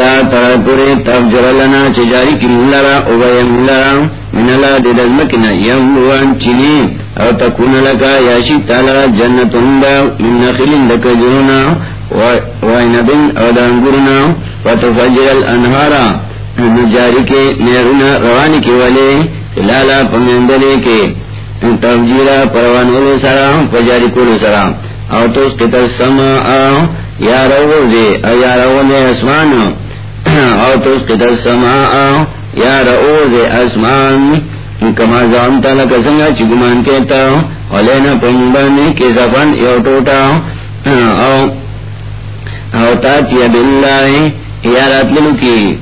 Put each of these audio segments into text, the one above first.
حتی تر پوری تفجر لنا چجاری کی ملرا اوبائی ملرا من اللہ دید المکنا یموان چینی او تکون لکا یاشی تالا جنتون دا، من نخلین لکا جرونا وائنبن او دانگورنا فتفجر الانہارا نجاری کے نیرونا روانی کی والے، لالا پمندلے کے تفجیرا پروانولو سرام پجاری کولو سرام او تو اس کتر سما آو یا رو دے، او یا رو دے اسمان او تو اس کتر سما یا رو دے اسمان کما زانتا لکا سنگا چی گمان کہتا ولینا پنبانی کے زفن یو ٹوٹا او او تاتیا باللہ۔ یا رات للو کی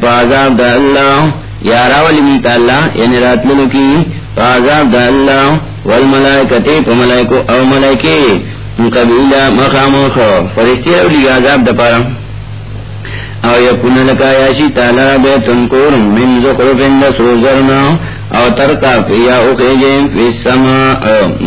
پازاب دا اللہ۔ یا راولی منتا اللہ۔ یعنی رات للو کی پازاب دا اللہ۔ والملائکتے پا ملائکو او ملائکے قبیلہ مخاموخ فرشتی اولی عذاب دا پارا۔ او یکون لکا یاشی تالا بیتن کورم من زخرفن دا سوزرنا او ترکا فیا اخیجیم فی السماء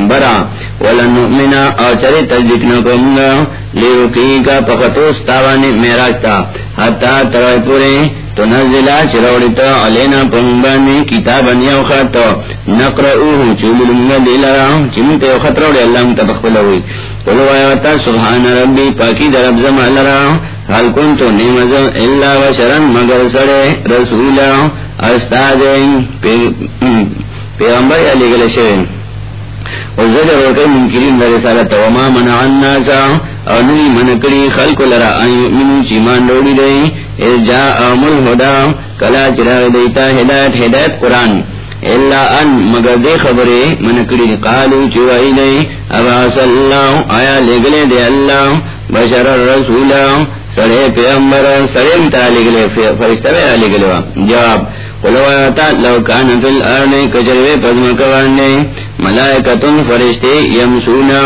برا ولن نؤمنا او چری تجدکنا کمگا لیوکی کا پختوس تاوانی میراجتا حتی ترائی پوری تو نزلا چروڑتا علینا پنبانی کتابا نیو خطا نقرؤوه چولنگا دیلرا چمت یو خط روڑی اللہ متبخبلوی قلو آیوتا سبحان ربی پاکی در ابزم علرا حال کنتو نیمز اللہ و شرن مگر سڑے رسولا استادین پیغمبر علی گلے شوین. وزجر وکی منکرین در رسالت وما منع الناسا او نوی منکری خلق لرا ان یؤمنو چیمان روڑی دئی از جا امر ہدا کلا چراغ دیتا ہدایت ہدایت قرآن. اللہ ان، مگر دے خبرے منکری قالو چوائی دئی، ابا صلی اللہ، آیا لگلے دے اللہ، بشر الرسول سڑے پیغمبر، سڑے متا لگلے فرشتہ بے لگلے جواب قلو آیاتا لو کان فی الارنے کجروے پزمکوانے ملائکتن، فرشتے یمسونا۔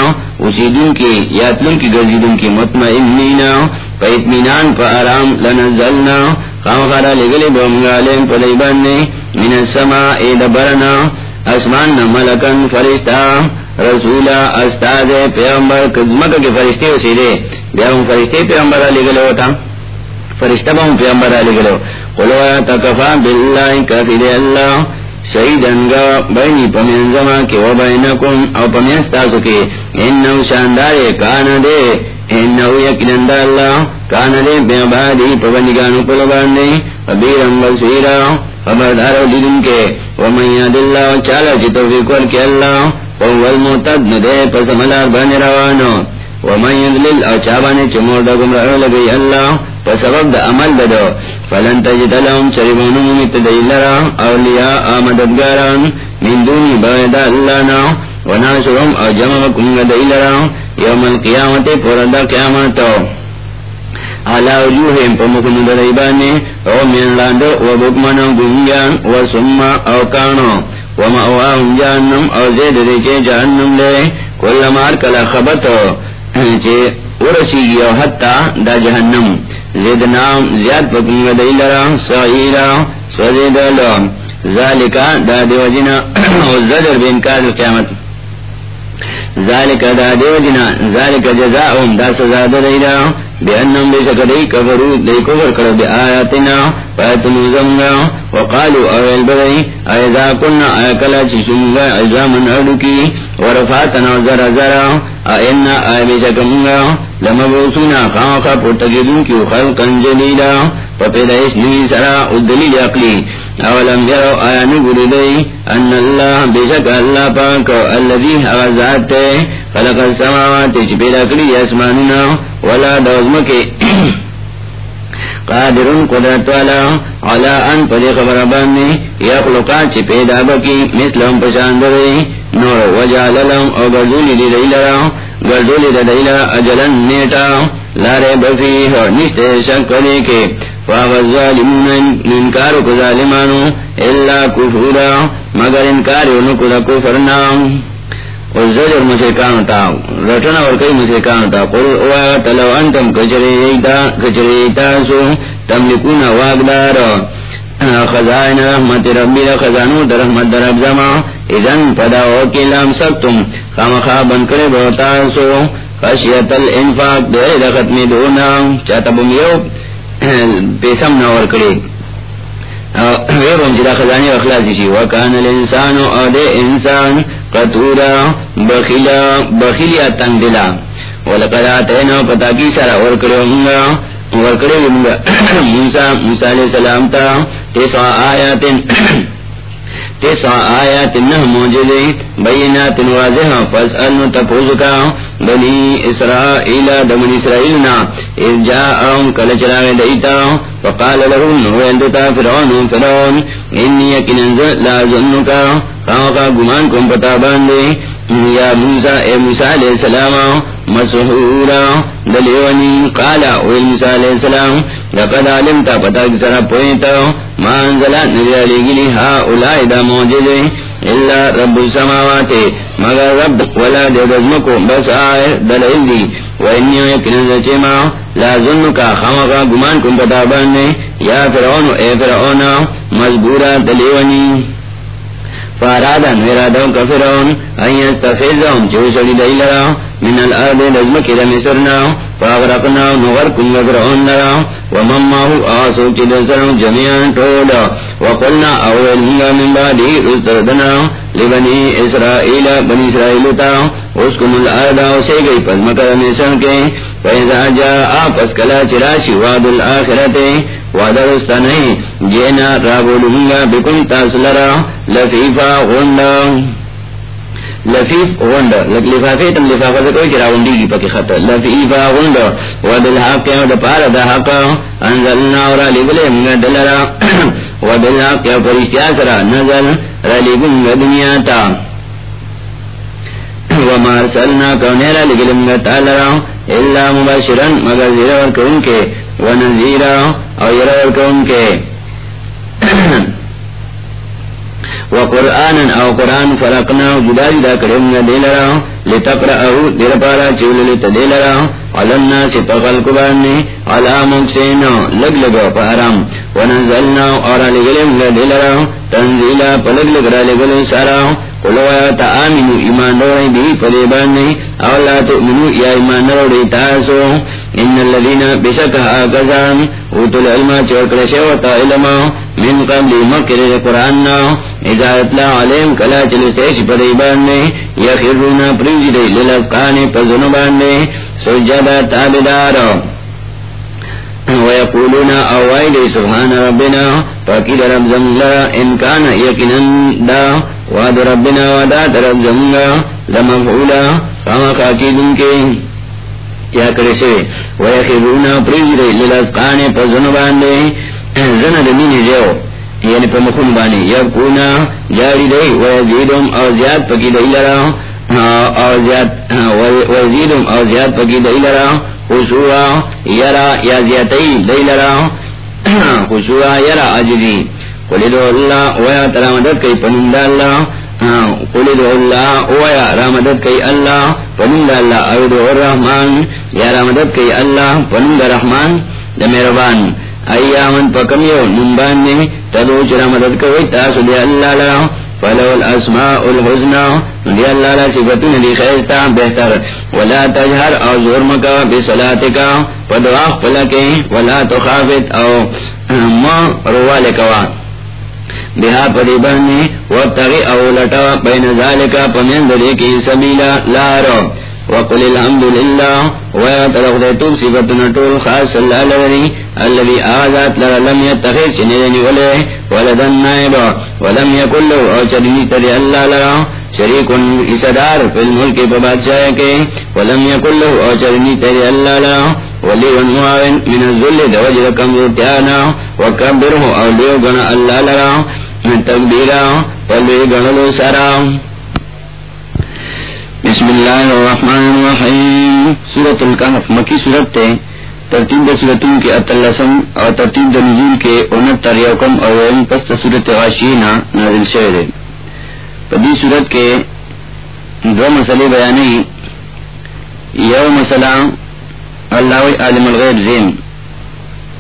اسیدن کی، یاتلن کی گرزیدن کی مطمئنینا پا اتمینان پا آرام لنزلنا خام خارا لگلے بومگالیم پا دیباننے من السماء اید برنا اسمان ملکن فرشتا رسولا استاد پیغمبر کزمکا کے فرشتے اسیدے بیا ہم فرشتے پیغمبر لگلے ہوتا فرشتہ با ہم پیغمبر لگلے ہوتا قلوا تکفا باللہ کافی اللہ شہیدن گا بینی پمین زمان کے و بینکم او پمین ستاسو کے۔ انہو شاندارے کانا دے۔ انہو یکنن دا اللہ کانا دے۔ بے عبادی پبندگانو پلوباندے فبیرم بسیرا خبردارو دیدن کے۔ ومن یاد اللہ چالا چی توفیق ورکی اللہ۔ وهو المعتد ندے پس ملار بانی روانو۔ ومن یدلل او چابانی دا گمراہ لگئی اللہ سبب دا عمل فلن تجد لهم چربانو اولیاء، آمددگاران من دونی باید اللہ نا. او جمع کنگ یوم القیامت قیامتو علا وجوہم او من لاندو و بکمنو گنگیان و سمع او کانو. جہنم او زید جہنم کل مار کلا خبتو چے ورسی گیا حتی دا جہنم۔ زدنام زیاد پکنگ دیلرا سعیرا سوزیدلو ذالکا دا دیو جنا زدر بینکار قیامت۔ ذالکا دا دیو جنا، ذالکا جزاؤم دا سزا دیلرا بے انم بے شکر کفرو دی کفر کرو بے آیاتنا۔ فایتنو زمگا وقالو اویل بدئی ایزا کننا آیا کلا چشنگا عزامن اردکی ورفاتنا زر زر اینا آیا بے شکرنگا لمبوسونا خاقا پرتگیدن کیو خلقا جلیلا فپیدائش نوی سرا ادلیل اقلی اولم یرو آیا نگوری دی، ان اللہ بے اللہ پاک اللذی حغزات تے، خلق السماوات چی پیدا کری اسمانونا ولا دوزم کے قادرون قدرت والا علا ان پدی خبر بانی یخلقا چی پیدا بکی مثلهم پشاندرے نور وجال لهم او گردولی دی دی لرا گردولی دی دی لرا، اجلن نیٹا لارے بفیح نشتے شکلی کے۔ فاو الظالمون انکارو کو ظالمانو اللہ کفورا، مگر انکارو نکو دا کفرنام کفرنا والزجر مشرکانو تا، رٹنا ورکی مشرکانو تا. قل اوائا تلو انتم کچری تاسو تملکون واقدار خزائن رحمت ربی را خزانو در رحمت در ابزما ازن پدا اوکی لام سکتم خام خوابن کرے بہتاسو خشیت الانفاق دے رختمی دونا چاہتا بمیو پیسم نہ اور کرے جدا خزانی اخلاصی شی وکان الانسان او دے انسان قطورا بخیلا بخیلیا تندلا ولقد آتینا پتا کی سارا ورکڑے ہونگا ورکڑے ہونگا موسیٰ موسیٰ علیہ السلام تا تیسا آیاتن. تیسا آیات نہ موجودے بینات واضح پس انو تپوز کا بنی اسرائیل دمن اسرائیلنا اذ کل کلچراغ دیتا فقال لهم نویندتا فرعون فرعون۔ انی یکن انزل لا ظنکا۔ خواقا گمان کم پتا باندے۔ یا موسیٰ اے موسیٰ علیہ السلام، مسحورا. دلیونی قالا موسیٰ علیہ السلام، لقد علمتا پتا کسرا پوئیتا ما انزلا نزالی ہا اولائی دا اللہ رب السماوات، مگر رب ولا دے دزمکو بس آئے دلیل دی وینیو یکنن زچیما لا ظنکا خامقا گمان کم پتا باندے. یا فرعون، اے فرعون، مزبورا دلیونی فارادا نویرادا کفرون ان یستفیزهم چو سلی دی لرا من الارد لزمکی دا مصرنا فاغرقنا نغرکن وفرعون لرا ومن ماهو آسو چی دسرن جميعا طولا. وقلنا اول منگا من بعدی رستردنا لبنی اسرائیل بنی اسرائیل تا اسکن الارد اسے گئی پس مکر مصر کے فیضا جا آپس کلا چراشی واد الاخرت وادرستا نہیں جینا رابولنگا بکن تاسلرا لطیفا غنڈا لفیف غنڈا لفافی تم لفافہ سے کوئی چرا غنڈی کی پکی خط لفیفا غنڈا ودل حق و دپار دا حق، انزلنا ورا لبلے منگا دلرا. ودل حق و پرشتیا سرا رلی بنگا دنیا تا وما ارسلنا کونیرا لگلنگا تالرا اللہ مباشرن مگر زیرور کون کے ونزیرا او یرور کون کے وقرآن او قرآن فرقنا جدا جدا کرنگا دیلرا لتقرأو دیر پارا چول لیتا دیلرا علمنا سپا خلق باننی علا مکسینا لگ لگا پارام ونزلنا اورا لگلنگا دیلرا تنزیلا پلگ لگ را لگلن سارا قلوا تا آمینو ایمان روڑی دی پدے باننی. اولا تؤمنو یا ایمان روڑی تاسو. ان اللذین بشکہ آگزان. اوتو العلم چوکر شوتا علما من قبل مکر قرآننا اذا اطلاع علیم کلا چلو چلسیش پدے باننی یخرونا پریجی دی للفقانی پزنو باننی سجدہ تابدارو ويقولون اوائل سبحان ربنا فاكيد رب زملا ان كان يكنا دا واد ربنا ودات رب زملا لمفعولا فما خاكيدن کے۔ کیا کرے سے؟ ويخذون پریجر للاسقان پزن باندے زن دمین جو یعنی پا مخون باندے یبکونا جاری دے ویزیدم او زیاد پکی دے لرا. او زیاد ویزیدم او زیاد پکی دے لرا. خشوع یرا یا زیتی دیلرا خشوع یرا عجزی. قلدو اللہ ویا ترا مدد کئی پنند اللہ. قلدو اللہ ویا را مدد کئی اللہ. پنند اللہ. اویدو الرحمن. یا رامدد کئی اللہ. پنند رحمان. دا میربان ایامن پکمیو نمبان نے تدو چرا مدد کئی تاسو دی اللہ لرا فلو الاسماء الحسنى دی اللہ لا صفتن دی خیستا بہتر ولا تجہر او زور مکا بصلاتکا پدواق پلکے ولا تخافت او ما روالکوا بها پدی بہنی وابتغی او لٹا بین ذالکا پمین دلیکی سبیلا لارو وقل الحمد لله ويتلغ ذاتوب صفتنا طول خاص الله لوري الذي آذات لرا لم يتخذ شنيني وله ولدا نائبا ولم يكن له او شريك تري الله لرا شريك إسدار في الملك ببادشاہ کے ولم يكن له او شريك تري الله لرا ولي ونمعين من الظل دوجد كمزتيانا وكبره او ليو غنى الله لرا من تقبيرا ولي غنى سرا بسم اللہ الرحمن الرحیم۔ سورت القحف مکی سورت تے ترتیب سورتوں کے اتلسم اور ترتیب نزول کے انہتر یوکم اور پست سورت غاشینا نازل شہر پدی سورت کے دو مسئلے بیانی یو مسئلہ اللہ عالم الغیب زین۔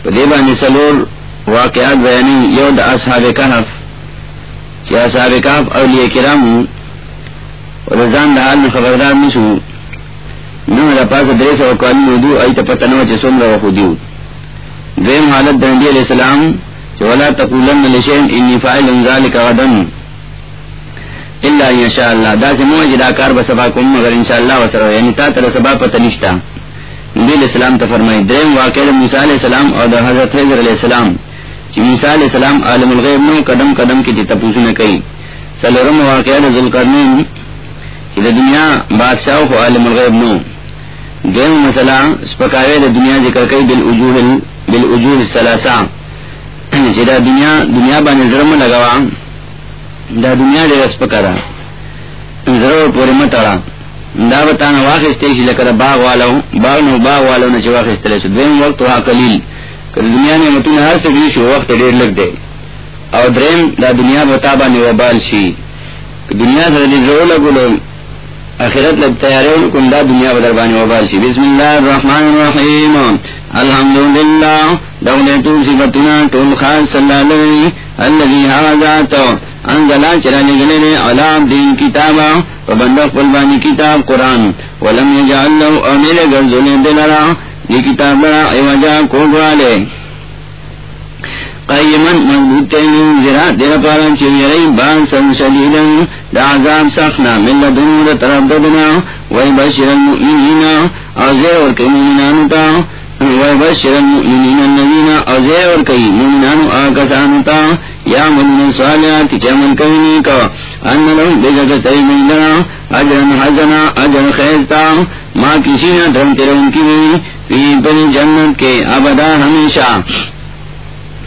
پدی بانی سلور واقعات بیانی یو دا اصحاب کحف چی اصحاب کحف اولیاء کرام رضان دا حال خبردار نشو نو دا پاس دریس و قوانی ودو ایتا پتنو چه سمرا و خودیو دویم حالت دنبی علیہ السلام چه ولا تقولن لشین انی فائل ذالک غدن. الا ان شاء الله. دا سمو جدا کار بسبا کوم، مگر ان شاء الله یعنی تا تر سبا پته نشتا نبی علیہ السلام ته فرمای دریم واقع موسی علیہ السلام او د حضرت خضر علیہ السلام. چې موسی علیہ السلام عالم الغیب نو قدم قدم کې تپوسو نه کوي. سلورم واقع د ذوالقرنین چې دنیا بادشاہ او عالم الغیب نو. دیم مسئلہ سپکاوی د دنیا ذکر کوي بالوجوه بالوجوه الثلاثه. چې دا دنیا دنیا باندې درم لگاوا دا دنیا دې رس پکړه زرو پورې متړه دا وتا نه واخستې چې لکه باغ والو. باغ نو باغ والو نه چې واخستل شو. دویم وخت وا قلیل کله دنیا نه متونه هر څه دي شو وخت ډیر لګ دی. او دریم، دا دنیا وتا باندې وبال شي. دنیا سره دې زړه لګولو اخرت لگ تیارے کن دا دنیا بدر بانی وبال بسم اللہ الرحمن الرحیم. الحمدللہ. دولے تو صفتنا طول خاص صلی اللہ علیہ اللذی حوازات انزلا چرا لگلے دے علام دین کتابا. وبندق قلبانی کتاب قرآن. ولم یجعل لہو امیل گرزولے دلرا. یہ کتاب برا ایوجا کوڈ والے قیمن مضبوط تینین زرا دیر پارا چیری بان سن شدیدن دا عذاب سخنا، من لدن دا طرف ددنا وی بشر المؤمنین ازیر ورکی مومنانو تا، وی بشر المؤمنین النبین ازیر ورکی مومنانو آکسانو تا، یا مدن صالحات چمن کوینی کا ان لهم بجد تیمیدنا اجرن حزنا، اجر خیزتا ما کسی نا درم تیرون کی بھی فی بنی جنت کے ابدا ہمیشہ۔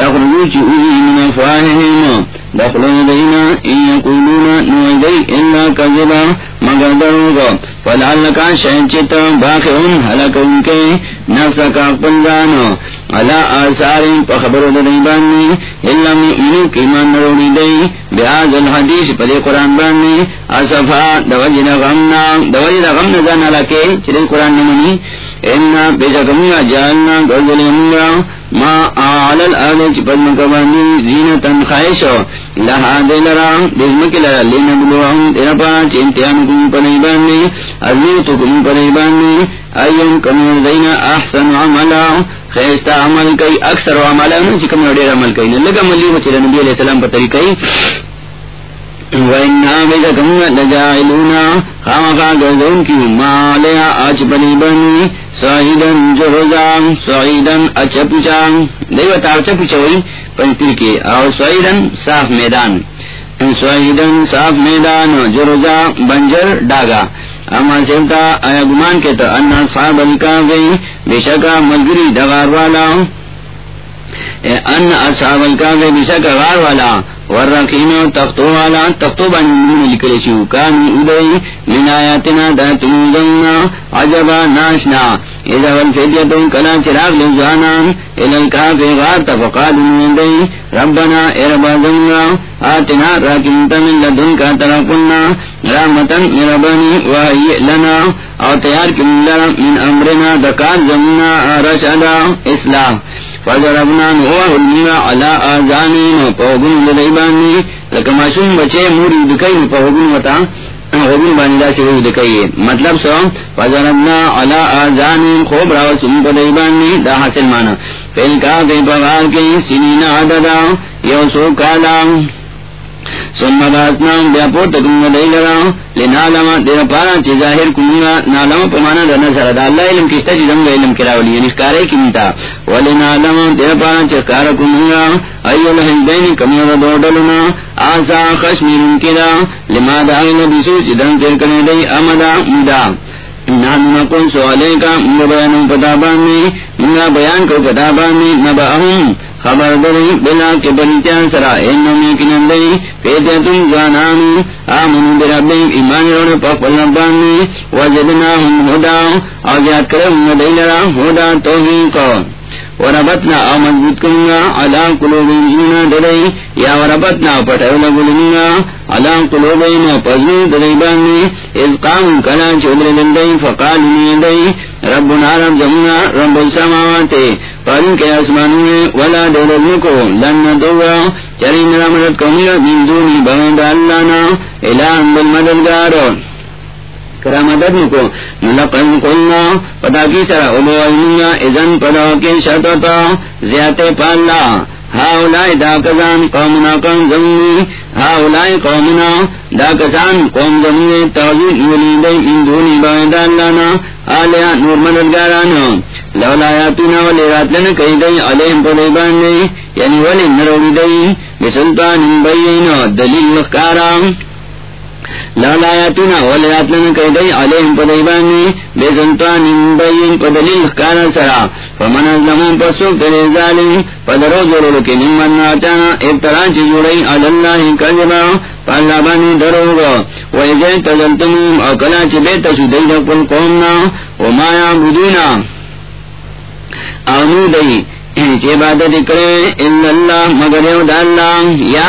تخرجو چی اوزی من افواہهم دخلون دینا ان یقولون نویدی الا کذبا مگر دروگا فلعلکا شہنچتا باخعون حلکون کے نفسا کا پندانو علا آثارین پا خبرو دریبانی الا مؤمنو کیمان نروڑی دی بیاز الحدیث پدی قرآن بانی اصفا دوجد غمنا دوجد غمنا زانا لکے چلی قرآن نمانی اینا بیشکمیا جالنا گردلینگا ما آل الارض چپد مکبانی زینتا خائشو لہا دلرا دزمک لرا لنبلوهم تیرپا چنتیان کم پنیبانی عزیتو کم پنیبانی ایون کمیر دینا احسن عملا خیستا عمل کئی، اکثر عملا چکم نڈیر عمل کئی، لگا ملیو چلی نبی علیہ السلام پر طریقی وَإِنَّا بِذَكَمْنَا لَجَائِلُونَا خَامَقَا گَرْزَوْن کی مَالِيَا آچ پنیبانی سعیدن جہزان سعیدن اچپچان دیوتا اچپچوئی پنپیر کے او سعیدن صاف میدان۔ سعیدن صاف میدان جرزا بنجر ڈاگا۔ اما سیمتا آیا گمان کے تو انا صحاب الکافی بشکا ملگری دغار والا۔ ان اصحاب الکافی بشکا غار والا۔ ورقین تختو والا، تختو بانی لکلی شو کانی ادئی من آیاتنا داتن عجبا ناشنا. اذا کلا چراغ لزانا الالکافی غار من دی ربنا اربا دننا آتنا راکنتا من لدن کا طرفنا رحمتا مربانی وحی لنا. او تیار کم من امرنا دکار زمنا رشدا اصلاح فضربنا نوح بچے موری غبن بانی دا سی وی مطلب سو، فضربنا على آذانين خوب راو سن لديباني دا حاصل مانا۔ فیلکا فی بغار کی سنین عددا یو سو کالا۔ سن مباسنا بیا پورت کم دئی لرا لنالما دیر پارا چی ظاہر کمنا نالما پمانا در نظر دا اللہ علم کشتا چی زمگا علم کراولی یعنی سکارے کمتا ولنالما دیر پارا چی سکارا کمنا ایو لحزبین کمنا دو ڈلنا آسا خشمیر کدا لما دا آئینا بسو چی دن تیر کرنے دی. امدا مدا. نحن نقول سوالے کا منگا پتا بانی منگا بیان کو پتا بانی نبا خبر دری، بلا کے بنیتیان سرا اینو پیتے تم جانانی برابیم ایمان روڑ پاک پلنبانی وجدنا ہم ہودا آزیاد کرے ہم دیلرا ہودا توحین کو وربتنا او مضبوط کنگا، علا قلوبینا دلائی یا وربتنا پتولا گلنگا، علا قلوبینا پزنو دلائی بانی از قام کلا چودر دلائی فقال نیدائی رب زمنا رب السماوات پارن کے اسمانوں ولا دولت لن ندوا چرین رمضت کنگا من دونی بغند اللہ نا الہم بالمددگار۔ کرا مدد کو نلقن قلنا پتا کی سرا اولو ازن پدا کی شرطتا زیادت پالا۔ ہا دا کزان قومنا قوم زمینی ہا قومنا، دا کزان قوم زمینی تغذیر ولیدئی من دونی باید اللانا آلیا نور مددگارانا. لولا یاتونا ولی راتلن کئی دئی علیہم پدیبان دئی یعنی ولی نروی دئی بسلطان بین دلیل لخکارام لالا یاتونا ولاتلن کئی علیہم پدیبانی بے سنتوان بین پدلیل کانا سرا فمن ازلمون پسوک تری ظالم پدرو جرولو کی نمان ناچانا ابتران چی جوڑی علاللہ کذبا پالا بانی دروگا ویجے تزلتمون اکلا چی بیتا شو دیدہ کل قومنا ومایا بدونا آنو دی یعنی چی عبادت کرے اللہ مگر اللہ یا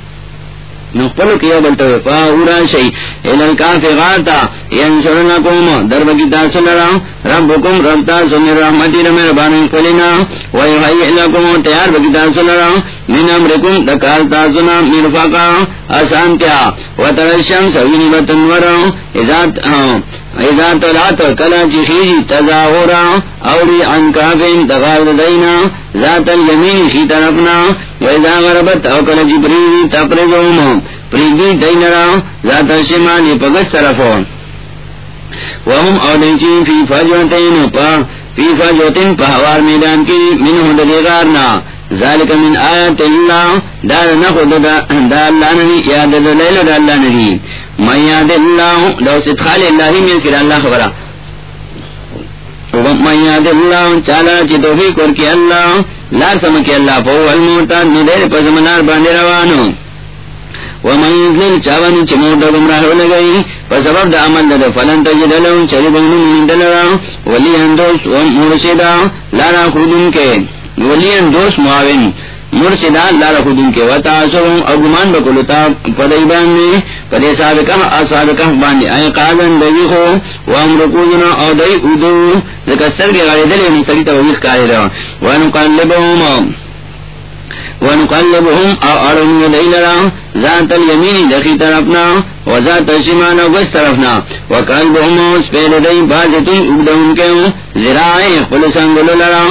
نقلو کیا بلتا شئی ایلن کافی غارتا کوم درب کی تاسو رب حکم رب تاسو من رحمتی رمیر بانی کلینا ویحیئی لکم تیار بکی تاسو لرا. من امرکم دکار تاسو نا آسان کیا. وطرشم سوینی بطنورا ازاد ایزا تلات کلا چی خیجی تزاورا اوڑی عن کافین تغار دینا، ذات الیمین خی طرفنا ویزا غربت او کلا چی پریدی تپرزوم، پریدی دینرا، ذات شمالی پگس طرفون وهم اوڑی فی فجوتین، پا فی فجوتین پا حوار میدان کی من منہ دلیغارنا ذالک من آیت اللہ، دار نخود دا اللہ نبی یاد دلیل دا اللہ نبی من یاد اللہ لو ستخال اللہ میں سر اللہ خبرہ. اللہ چالا چی توفیق ورکی اللہ، لار سمکی اللہ پو الموتا ندیر روانو. ومن چاوانی چی موتا گمراہ لگئی دا عمل دا فلن تجد چلی من دلرا ولی اندوس لارا خودن کے. ولی اندوس معاون مرشدا لار خودن کے. اگمان بکلتا پدئی باندې پدې سابقہ اسابقہ باندې اي قالن دوی خو، و امر او دای ودو لکستر کې غړي دلې ني سړي ته وښ کاری دا وانو قلبهم ونقلبهم او ارون دیلرا ذات الیمین دخی طرفنا، و ذات الشمان و بس طرفنا. وقلبهم سپید دی بازتون اگدهم کے. زرائی خلصنگلو لرا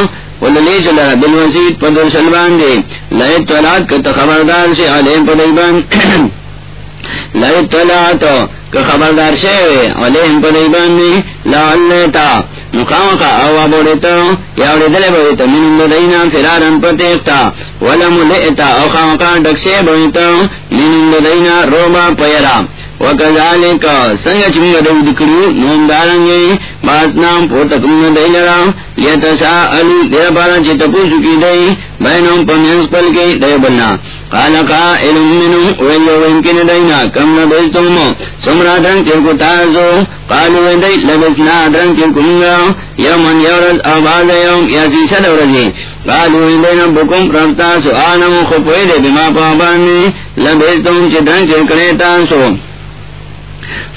وللی چلا بالوسید پدر سلبان دے لیے تولاد کتا خبردار سے علیم پدیبان لیے تولاد کا خبردار سے علیم پدیبان دے لعلیتا نقام کا اوا بوڑیتا یا اوڑی دلے بوڑیتا من لدینا فرارن پتیختا ولم لئتا، او خام کا ڈکسے بوڑیتا من لدینا روبا پیرا. وکذالک، سنگ چمگ دو دکڑیو نوم دارنگی بات نام پورتا کمنا دی لرا یتسا علی، دیر پارا چی تپوسو کی دی بینام پمینس پل کی دی بلنا. قالقا علم منو ویلو وینکن دینا کم نبیستم سمرا درنگ تازو لبسنا بما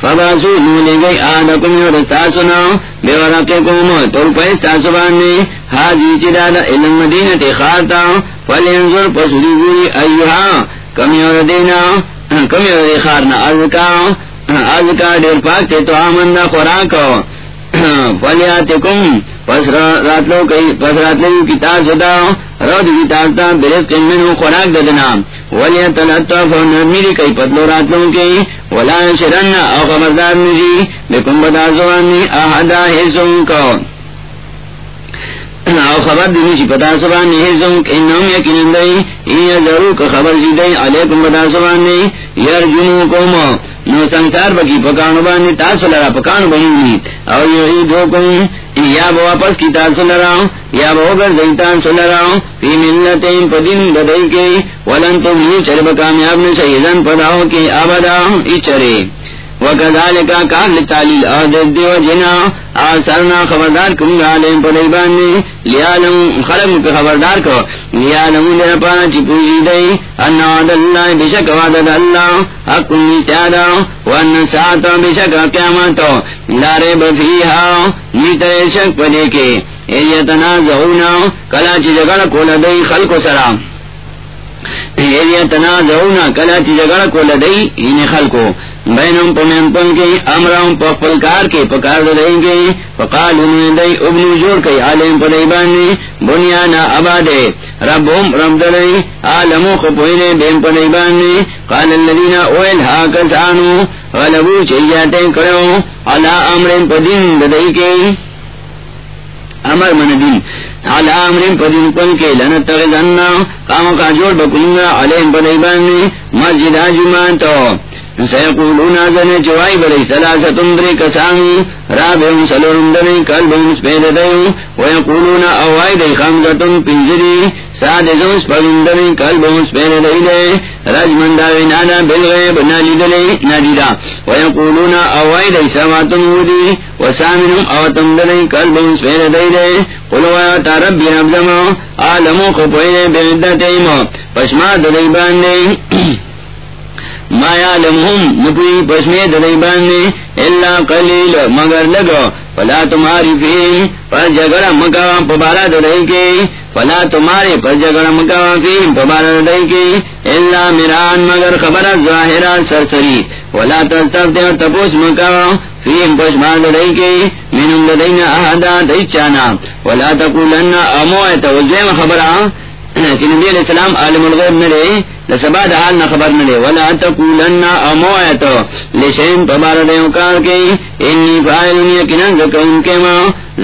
فباسو نولی گئی آدکم یو رستاسونا بے ورقکم تول پیستاسوبانی حاجی چی دادا علم مدینت خارتا فلینزر پسولی گوری ایوہا کم یو ردینا کم یو ردی خارنا ازکا ازکا دیر پاک تے تو آمن دا خوراکو فلیاتکم پس راتلو کئی پس رات راتلو کتاب صدا رود کتاب تا برس قیمنو خوراک ددنا ولی تلطف نرمیری کئی پتلو راتوں کئی ولا شرن او خبردار نجی بکم بدا زوانی احدا حسن کو او خبر دینی چی جی پتا سبانی حسن انہم یکنن دی این ضرور کا خبر جی زیدئی علیکم بدا سبانی یار جنو کوم نو سنسار بکی، پکانو بانی تاسو لرا پکانو بنی او یو دو کن یا با واپس کی تاسو لرا، یا با اگر زیتان سو لرا. فی ملتین پدین ددائی کے ولن تم لی چر بکامیاب نسیدن سیدن پداو کے آبدا ای وکذالک کار لتعلیل آدھر دیو جنا آسرنا خبردار کنگا لیم پدائی باننی لیالم خلق پہ خبردار کو، لیالم لیر پانا چی پوشی دئی انا وعد اللہ بشک وعدد اللہ، حق نیتیادا وان ساعتا بشک قیامتا لارے بفیہا، نیتر شک پدے کے ایتنا زہونا کلا چی جگڑ کولا دئی خلق سرام ایتنا زہونا کلا چی جگڑ کولا دئی این یعنی خلقو. بینم پمین پن کے امرام پلکار کے پکار دیں گے. پکال دئی ابنو جوڑ کے عالم پدئی باننے بنیانا آبادے. رب ہم رب دلئی عالمو خپوئنے بیم پدئی باننے قال اللذین اویل حاکسانو غلبو چیجاتے کرو. علا امرین پدین ددئی کے. امر من دین. علا امرین پدین پن کے لنت تغزننا کامو کا جوڑ بکنگا علیم پدئی باننے مسجد آجمان تو سیقولون آزن چوائی بڑی سلاستن دری کسانی رابعن سلورن دری کلبن سپید دیو ویقولون اوائی دی خمزتن پنجری سادزن سپرن دری کلبن سپید دی دی رجمن داوی نانا بالغیب نالی دلی نادیدا ویقولون اوائی دی سواتن ودی وسامنم اوتن دری کلبون سپید دی دی قلوا تا ربی ربزمو آلمو خپوئی بغدت ایمو پشما دلی باندی. مایا لمحم نپوئی پسمے دلائی باندے اللہ قلیل. مگر لگو فلا تمہاری فیم پر جگڑا مکاوا پبارا دلائی کے فلا تمہارے پر جگڑا مکاوا فیم پبارا دلائی کے اللہ میران مگر خبر ظاہرہ سرسری۔ ولا تب تستفتے تپوس مکاوا فیم پسما دلائی کے منم لدینا احدا دیچانا ولا تقولن امویت وزیم خبرہ نبی علیہ السلام عالم الغیب نلے لسبا دا حال، نہ خبر نلے ولا تقولن امویت لشین پبار دیو کار کے انی فائلن یکنن زکرن کے ما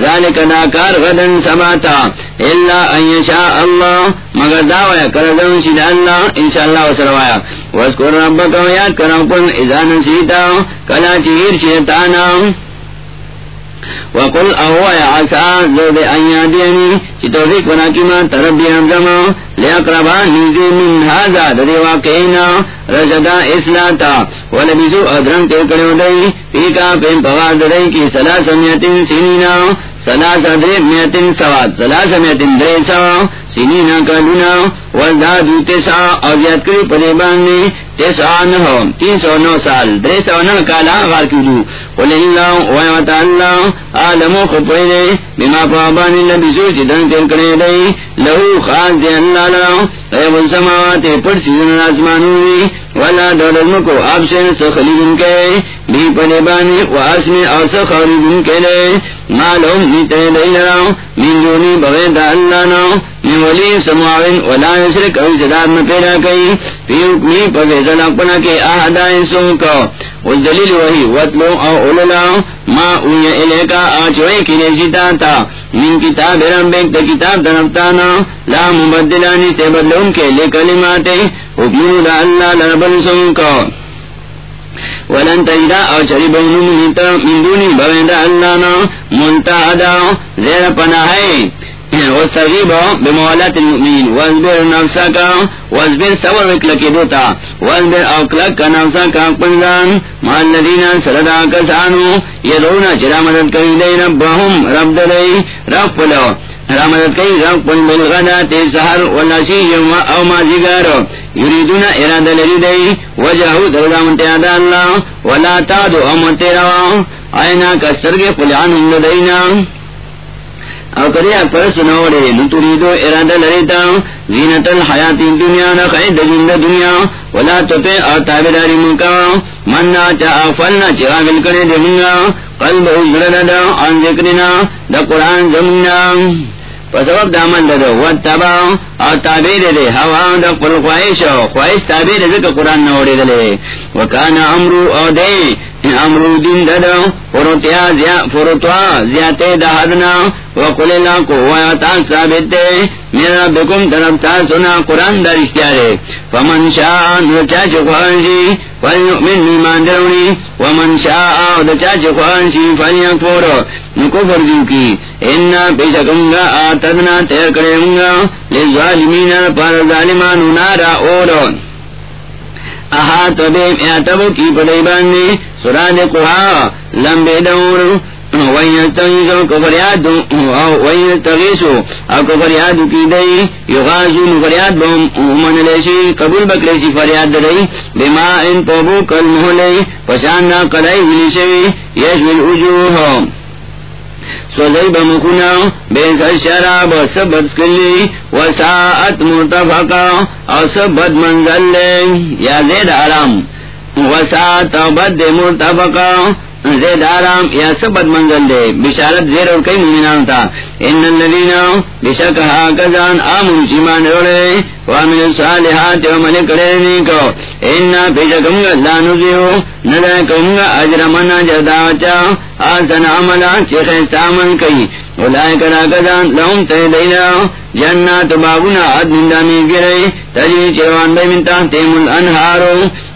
ذالک داکار غدن سباتا اللہ ان یشاء اللہ مگر دعوی کردن شد اللہ انشاءاللہ وسروایا وذکر ربکا ویاد کرن اذا نسیتا، کلا چیر شیطانا وقل اهو يا عسى زود ان يهديني توفيق وناكما تربي همزما لاقربا نيزي من هذا دري واقعنا رجدا اسلاتا ولبسوا ادرن تلقلوا دي فيكا فين بغار دري کی سلاس مئتين سنينا سلاس دري مئتين سواد سلاس مئتين دري سوا سنینا کلونا وزدادو تسا او زیاد کری پریبان نے تسا نہو، تین سو نو سال، درے سو نو کالا غار کیدو۔ قل اللہ ویمت اللہ آلمو خپوئے بما پابان اللہ بسو چی جی تیر کرے دے۔ لہو خاص دے اللہ لہو غیب السماوات پڑ سیزن آسمانوی ولا دولمکو آپ سے سخلیدن کے۔ بھی پریبانی و آسمی او سخلیدن کے لے مالهم نیتے دے لہو من دونی بغیر دا اللہ نو ولی سماوین ولا یسرک او صداد میں پیدا کئی۔ فی حکمی پفیصل اپنا کے آہدائن سن کو والدلیل وحی وطلو او اولولا، ما اوی الیکا آچوئی کی نیشتا تا۔ من کتاب رمبیک تا کتاب دنفتانا لا مبدلانی تے بدلون کے لے کلماتے۔ حکمون دا اللہ لربن سن کو ولن تجدا او چری بہنو من دونی بغیر اللہ نا منتعدا۔ زیر پناہی وستغیب بموالات المؤمنین وازبر نفسا کا وازبر سور وکلکی دوتا. وازبر اوکلک کا نفسا کا پنزان مال لدینا سردا کسانو یدونا چرا مدد کئی دی ربهم رب دلی رب پلو رامدت کئی رب پل بالغدا تی سحر والنسی یوم او ما زگارو یریدونا اراد لری دی وجہو دردامت یادا اللہ ولا تادو امتی روا آئینا کسترگی قلعان انددینا او کریا پر سنوڑے نتوری دو ارادہ لریتا زینت الحیات دنیا دنیا، ولا تتے او تابداری مکا مننا چا افلنا چا غل کرے دے منگا، قلب ازرد دا عن ذکرنا، دا قرآن زمنا پسبب دامن دا دا واتبا او تابید دے ہوا دا قل خواہش خواہش تابید ذکر قرآن نوڑے دلے۔ وکانا امرو او دے امرودین ددو فروتیا فروتوا زیادے دہدنا وقل اللہ کو ویتان ثابت دے میرا بکم طرف تا سنا قرآن در اشتیارے فمن شاء نچا چخوانشی فلیؤمن ایمان درونی ومن شاء دچا چخوانشی فلیکفور نکفر دیو کی انا پیشکمگا آتدنا تیر کرے ہوں گا لظالمین پر ظالمان نارا اورون. احاط احتبو کی پڑے باندے سراد کوہا لمبے دور کی دئی یغازو فریاد من لیشی قبول بکریشی فریاد دئی بما ان پبو کل محلے پشاندہ کڑائی ولیشوی یشوی الوجوہ سوزئی بمکنا بے سر شراب سب بدکلی وساعت مرتفقا، اور سب بد منزل یا زید آرام، وساعت بد مرتفقا، زید آرام، یا سب بد منزل دے بشارت زیر اور کئی ممنان تھا ان الذین بشک ہاکزان آمن چیمان روڑے وامن صالحات ومن کرنے کو انا پیشکم گا لانو دیو ندائکم گا اجر منا آسن عملا چی خیست عمل کئی. اولائی کرا کدان لهم تیدینا جنات بابنا عدن دامی گرئی. تجی چیوان بے من تحتیم الانحارو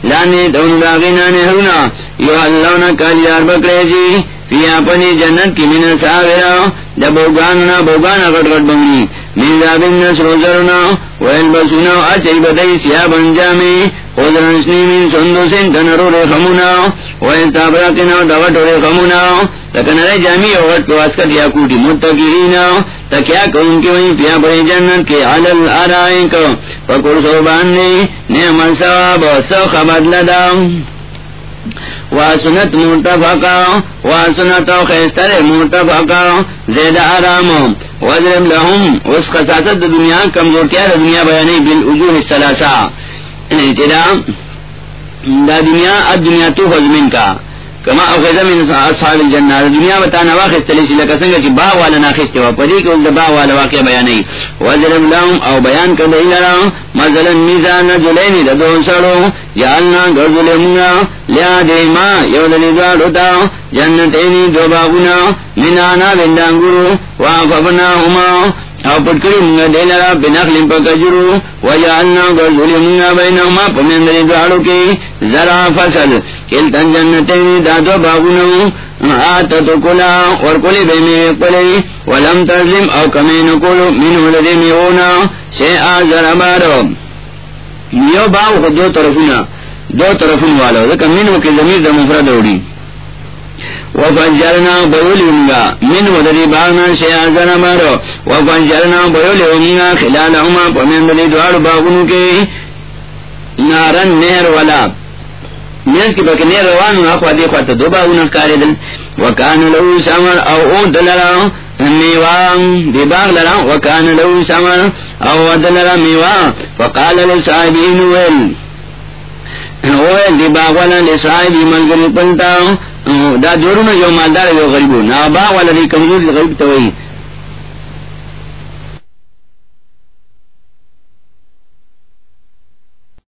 لانی دون باغینا نهرونا یو اللہونا کالیار بکریجی پیا پنی جنت کی من ساورا دا بوگانا بوگانا گٹ گٹ بنگی من دابن نسرو زرنا ویل بسونا اچھئی بدئی سیا بنجامی خودرن سنی من سندو سن تنرو رے خمونا. ویل تابراکنا رے خمونا. لکن رے جامی یا کوٹی تکیا کون کی وہیں پیا جنت کے علل آرائیں کو. پکر واسنت موٹا مرتفقا واسنت و خیستر مرتفقا زید آرام. وزرم لہم اس خصاصت دنیا، کمزور کیا دنیا بیانی بالوجوه السلاسا چرا دا دنیا اب دنیا تو حضمین کا. کما اوخیزا من اصحاب الجنہ دنیا بتانا واقع سی لکا سنگا چی باغ والا ناخستے وا پدی کہ اس باغ والا واقع بیانی وزرم لهم، او بیان کر دئی لرا مثلا میزان جلینی دا دون سڑو جعلنا گرد گرزلمنا لیا دیما یودلی دوار ہوتا جنتینی دو باغونا من آنا بندانگورو واففنا ہما او پٹکری منگا دے لرا بنخلیم پا کجرو وجعلنا گرزلمنا بینہما پمندری دوارو کی ذرا فصل. کلتن جنتینی دا دو باغونا آتا تو کلا اور کلی بے میں پلی ولم تظلم او کمین کلو منو لدی میونا شیعا ذرا بارو. یو باو خود دو طرفونا دو طرفون والا ذکر منو کی زمیر دا مفرد اوڑی وفجرنا بیولی منگا منو دری باغنا شیعا ذرا وفجرنا بیولی منگا خلال ہما پمین دلی دوار باغنو کے نارن نیر والا مینس کی بکی نیر روانو اخوا دیخوا تا دو باغنا کاری دل وکان لو سمر او اون دلرا میوان دی باغ لرا. وکان لو سمر او دلرا میوان فقال لصاحبین ویل ویل دی باغ والا لصاحبی ملگری پنتا دا جورو یو مالدار یو غریب نه با والا کمزور غریب توئی